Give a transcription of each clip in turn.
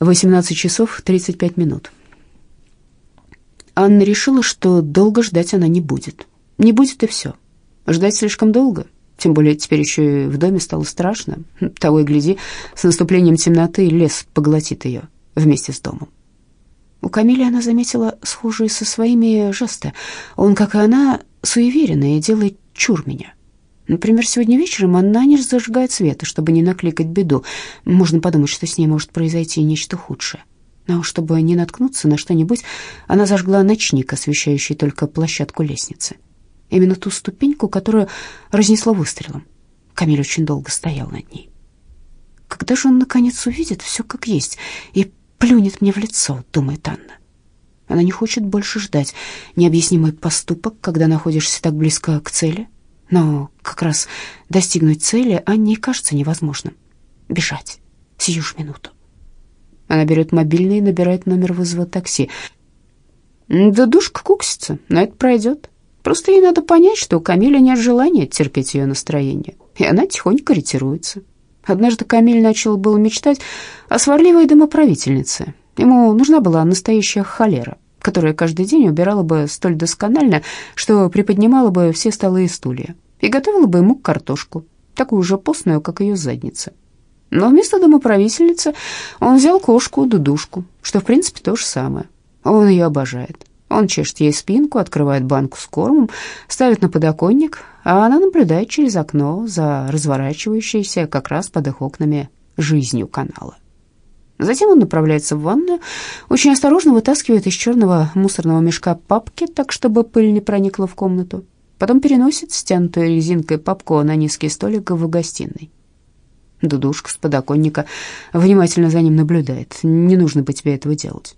18 часов 35 минут. Анна решила, что долго ждать она не будет. Не будет и все. Ждать слишком долго, тем более теперь еще и в доме стало страшно. Того и гляди, с наступлением темноты лес поглотит ее вместе с домом. У Камиля она заметила схожие со своими жесты. Он, как и она, суеверенный и делает чур меня. Например, сегодня вечером она не зажигает света, чтобы не накликать беду. Можно подумать, что с ней может произойти нечто худшее. Но чтобы не наткнуться на что-нибудь, она зажгла ночник, освещающий только площадку лестницы. Именно ту ступеньку, которую разнесло выстрелом. Камиль очень долго стоял над ней. Когда же он, наконец, увидит все как есть и плюнет мне в лицо, думает Анна. Она не хочет больше ждать необъяснимый поступок, когда находишься так близко к цели. Но как раз достигнуть цели Анне кажется невозможным. Бежать. Сию ж минуту. Она берет мобильный и набирает номер вызова такси. Да душка куксится, но это пройдет. Просто ей надо понять, что у Камиля нет желания терпеть ее настроение, и она тихонько ретируется. Однажды Камиль начал было мечтать о сварливой домоправительнице. Ему нужна была настоящая холера, которая каждый день убирала бы столь досконально, что приподнимала бы все столы и стулья, и готовила бы ему картошку, такую же постную, как ее задница. Но вместо домоправительницы он взял кошку Дудушку, что в принципе то же самое. Он ее обожает. Он чешет ей спинку, открывает банку с кормом, ставит на подоконник, а она наблюдает через окно за разворачивающейся как раз под их окнами жизнью канала. Затем он направляется в ванную, очень осторожно вытаскивает из черного мусорного мешка папки, так чтобы пыль не проникла в комнату. Потом переносит стянутую резинкой папку на низкий столик в гостиной. Дудушка с подоконника внимательно за ним наблюдает. Не нужно бы тебе этого делать.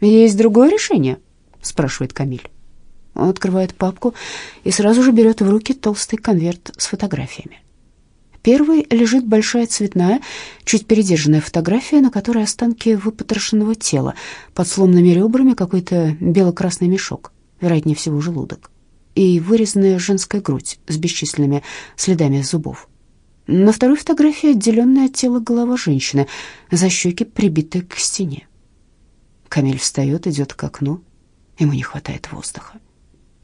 «Есть другое решение?» — спрашивает Камиль. Он открывает папку и сразу же берет в руки толстый конверт с фотографиями. Первой лежит большая цветная, чуть передержанная фотография, на которой останки выпотрошенного тела, под сломанными ребрами какой-то бело-красный мешок, вероятнее всего желудок, и вырезанная женская грудь с бесчисленными следами зубов. На второй фотографии отделенная от тела голова женщины, за щеки прибитая к стене. Камиль встает, идет к окну. Ему не хватает воздуха.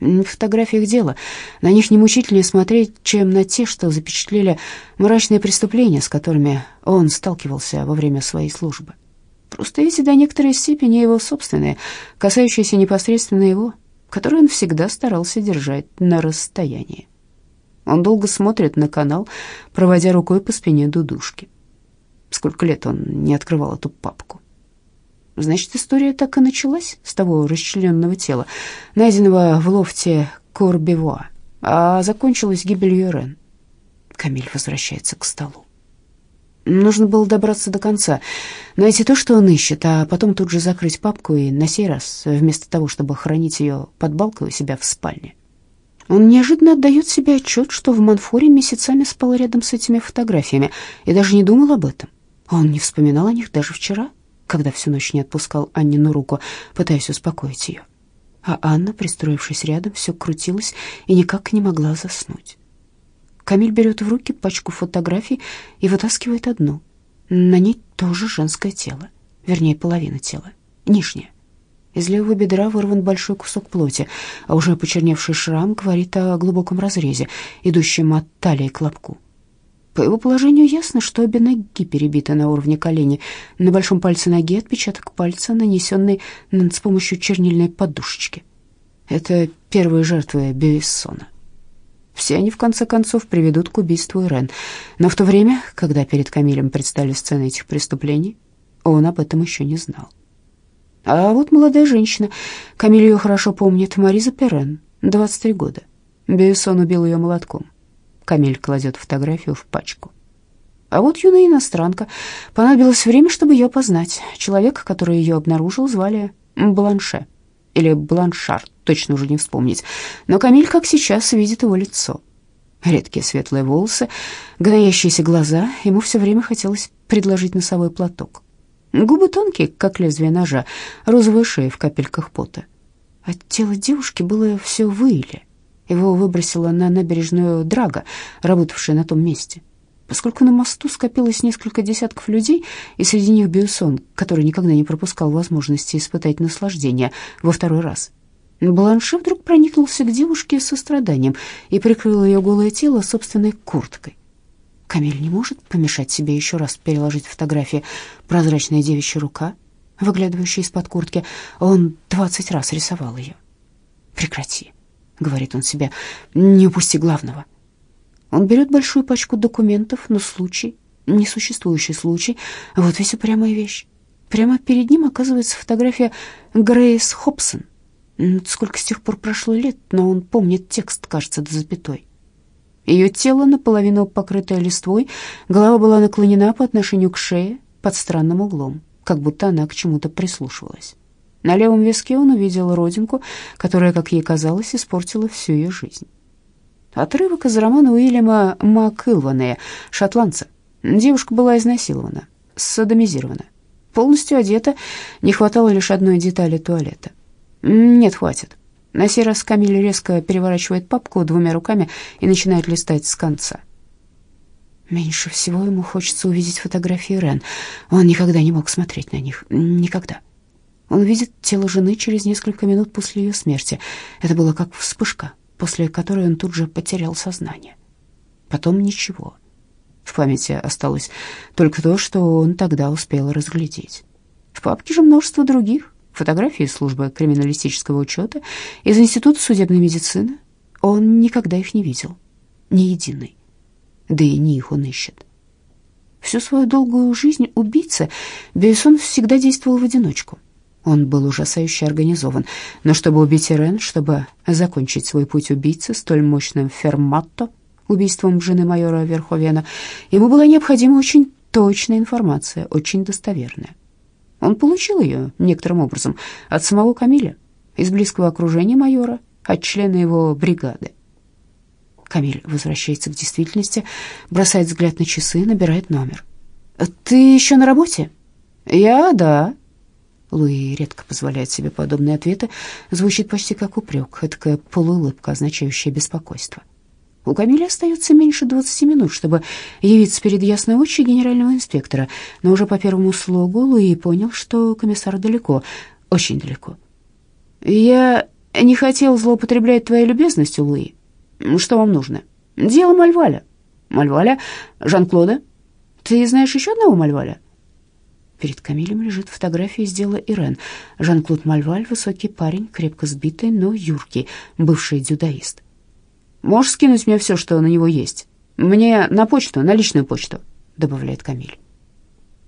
В фотографиях дело. На них не мучительнее смотреть, чем на те, что запечатлели мрачные преступления, с которыми он сталкивался во время своей службы. Просто эти до некоторой степени его собственные, касающиеся непосредственно его, которые он всегда старался держать на расстоянии. Он долго смотрит на канал, проводя рукой по спине дудушки. Сколько лет он не открывал эту папку. Значит, история так и началась с того расчлененного тела, найденного в лофте Корбевуа, а закончилась гибелью Рен. Камиль возвращается к столу. Нужно было добраться до конца, найти то, что он ищет, а потом тут же закрыть папку и на сей раз, вместо того, чтобы хранить ее под балкой у себя в спальне, он неожиданно отдает себе отчет, что в Манфоре месяцами спал рядом с этими фотографиями и даже не думал об этом. Он не вспоминал о них даже вчера, когда всю ночь не отпускал Аннину руку, пытаясь успокоить ее. А Анна, пристроившись рядом, все крутилась и никак не могла заснуть. Камиль берет в руки пачку фотографий и вытаскивает одну. На ней тоже женское тело, вернее, половина тела, нижняя. Из левого бедра вырван большой кусок плоти, а уже почерневший шрам говорит о глубоком разрезе, идущем от талии к лобку. По его положению ясно, что обе ноги перебиты на уровне колени. На большом пальце ноги отпечаток пальца, нанесенный с помощью чернильной подушечки. Это первые жертвы Бюиссона. Все они, в конце концов, приведут к убийству Ирен. Но в то время, когда перед Камилем предстали сцены этих преступлений, он об этом еще не знал. А вот молодая женщина, Камиль ее хорошо помнит, Мариза Перен, 23 года. Бюйсон убил ее молотком. Камиль кладет фотографию в пачку. А вот юная иностранка. Понадобилось время, чтобы ее познать. Человек, который ее обнаружил, звали Бланше. Или Бланшар, точно уже не вспомнить. Но Камиль, как сейчас, видит его лицо. Редкие светлые волосы, гноящиеся глаза. Ему все время хотелось предложить носовой платок. Губы тонкие, как лезвие ножа, розовая шея в капельках пота. От тела девушки было все в Его выбросило на набережную Драга, работавшая на том месте. Поскольку на мосту скопилось несколько десятков людей, и среди них Бюсон, который никогда не пропускал возможности испытать наслаждение во второй раз. Бланше вдруг проникнулся к девушке со страданием и прикрыл ее голое тело собственной курткой. Камиль не может помешать себе еще раз переложить фотографии. Прозрачная девичья рука, выглядывающая из-под куртки. Он двадцать раз рисовал ее. «Прекрати», — говорит он себе, — «не упусти главного». Он берет большую пачку документов на случай, несуществующий случай. Вот ведь упрямая вещь. Прямо перед ним оказывается фотография Грейс Хобсон. Сколько с тех пор прошло лет, но он помнит текст, кажется, до запятой. Ее тело наполовину покрытое листвой, голова была наклонена по отношению к шее под странным углом, как будто она к чему-то прислушивалась. На левом виске он увидел родинку, которая, как ей казалось, испортила всю ее жизнь. Отрывок из романа Уильяма МакИлванея «Шотландца». Девушка была изнасилована, садомизирована, полностью одета, не хватало лишь одной детали туалета. Нет, хватит. На сей раз Камиль резко переворачивает папку двумя руками и начинает листать с конца. Меньше всего ему хочется увидеть фотографии Рен. Он никогда не мог смотреть на них. Никогда. Он видит тело жены через несколько минут после ее смерти. Это было как вспышка после которой он тут же потерял сознание. Потом ничего. В памяти осталось только то, что он тогда успел разглядеть. В папке же множество других. Фотографии службы криминалистического учета, из Института судебной медицины. Он никогда их не видел. Ни единой. Да и не их он ищет. Всю свою долгую жизнь убийца Бейсон всегда действовал в одиночку. Он был ужасающе организован. Но чтобы убить Ирен, чтобы закончить свой путь убийцы столь мощным ферматто, убийством жены майора Верховена, ему была необходима очень точная информация, очень достоверная. Он получил ее некоторым образом от самого Камиля, из близкого окружения майора, от члена его бригады. Камиль возвращается к действительности, бросает взгляд на часы, набирает номер. «Ты еще на работе?» «Я, да», Луи редко позволяет себе подобные ответы. Звучит почти как упрек, эдакая полуулыбка, означающая беспокойство. У Камиля остается меньше двадцати минут, чтобы явиться перед ясной очи генерального инспектора, но уже по первому слогу Луи понял, что комиссар далеко, очень далеко. «Я не хотел злоупотреблять твоей любезностью, Луи. Что вам нужно?» «Дело Мальваля». «Мальваля? Жан-Клода? Ты знаешь еще одного Мальваля?» Перед Камилем лежит фотография из дела Ирен. Жан-Клод Мальваль, высокий парень, крепко сбитый, но юркий, бывший дзюдоист. «Можешь скинуть мне все, что на него есть? Мне на почту, на личную почту», — добавляет Камиль.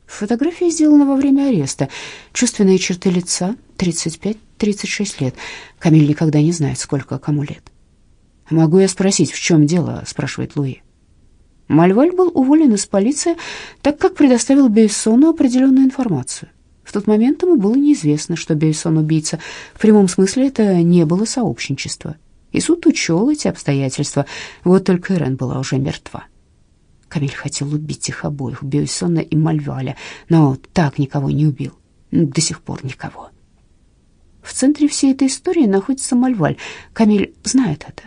Фотография сделана во время ареста. Чувственные черты лица, 35-36 лет. Камиль никогда не знает, сколько кому лет. «Могу я спросить, в чем дело?» — спрашивает Луи. Мальваль был уволен из полиции, так как предоставил Бейсону определенную информацию. В тот момент ему было неизвестно, что Бейсон убийца. В прямом смысле это не было сообщничество. И суд учел эти обстоятельства. Вот только Ирен была уже мертва. Камиль хотел убить их обоих, Бейсона и Мальваля, но так никого не убил. До сих пор никого. В центре всей этой истории находится Мальваль. Камиль знает это.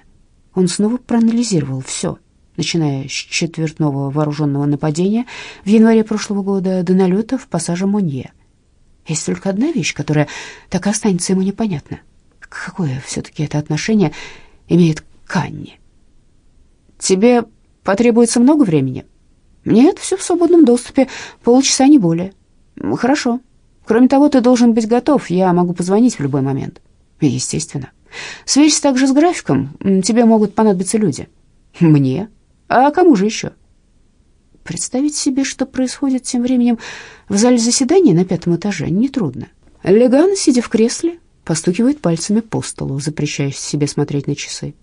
Он снова проанализировал все — начиная с четвертного вооруженного нападения в январе прошлого года до налета в пассаже Монье. Есть только одна вещь, которая так и останется ему непонятна. Какое все-таки это отношение имеет к Анне? «Тебе потребуется много времени?» «Нет, все в свободном доступе, полчаса, не более». «Хорошо. Кроме того, ты должен быть готов, я могу позвонить в любой момент». «Естественно. Сверься также с графиком, тебе могут понадобиться люди». «Мне?» А кому же еще? Представить себе, что происходит тем временем в зале заседания на пятом этаже, нетрудно. Леган, сидя в кресле, постукивает пальцами по столу, запрещая себе смотреть на часы.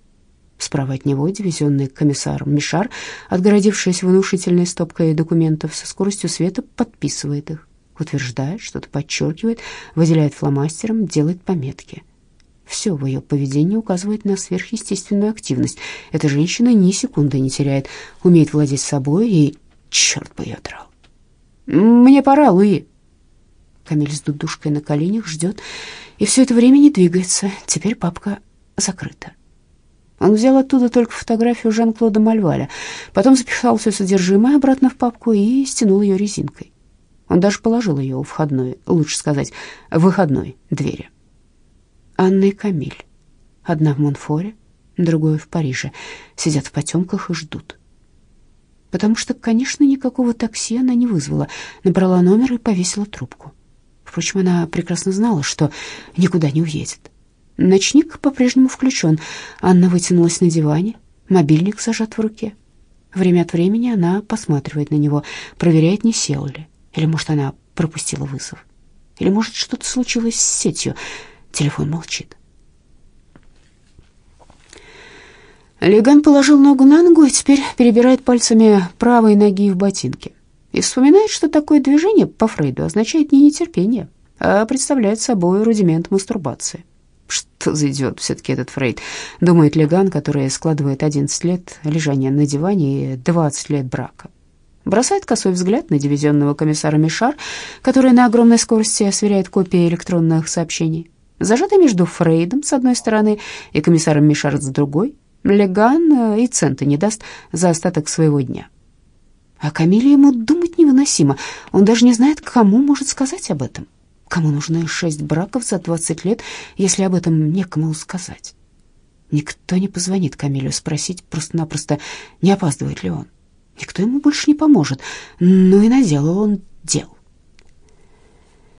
Справа от него дивизионный комиссар Мишар, отгородившись внушительной стопкой документов, со скоростью света подписывает их, утверждает, что-то подчеркивает, выделяет фломастером, делает пометки. Все в ее поведении указывает на сверхъестественную активность. Эта женщина ни секунды не теряет, умеет владеть собой и... Черт бы ее драл. «Мне пора, Луи». Камиль с дудушкой на коленях ждет, и все это время не двигается. Теперь папка закрыта. Он взял оттуда только фотографию Жан-Клода Мальваля, потом запихал все содержимое обратно в папку и стянул ее резинкой. Он даже положил ее у входной, лучше сказать, выходной двери. Анна и Камиль, одна в Монфоре, другой в Париже, сидят в потемках и ждут. Потому что, конечно, никакого такси она не вызвала, набрала номер и повесила трубку. Впрочем, она прекрасно знала, что никуда не уедет. Ночник по-прежнему включен. Анна вытянулась на диване, мобильник зажат в руке. Время от времени она посматривает на него, проверяет, не сел ли. Или, может, она пропустила вызов. Или, может, что-то случилось с сетью. Телефон молчит. Леган положил ногу на ногу и теперь перебирает пальцами правой ноги в ботинке. И вспоминает, что такое движение по Фрейду означает не нетерпение, а представляет собой рудимент мастурбации. Что за идиот все-таки этот Фрейд, думает Леган, который складывает 11 лет лежания на диване и 20 лет брака. Бросает косой взгляд на дивизионного комиссара Мишар, который на огромной скорости сверяет копии электронных сообщений. Зажатый между Фрейдом с одной стороны и комиссаром Мишар с другой, Леган э, и цента не даст за остаток своего дня. А Камиле ему думать невыносимо. Он даже не знает, кому может сказать об этом. Кому нужны шесть браков за двадцать лет, если об этом некому сказать? Никто не позвонит Камилю спросить просто-напросто, не опаздывает ли он. Никто ему больше не поможет. Ну и наделал он дел.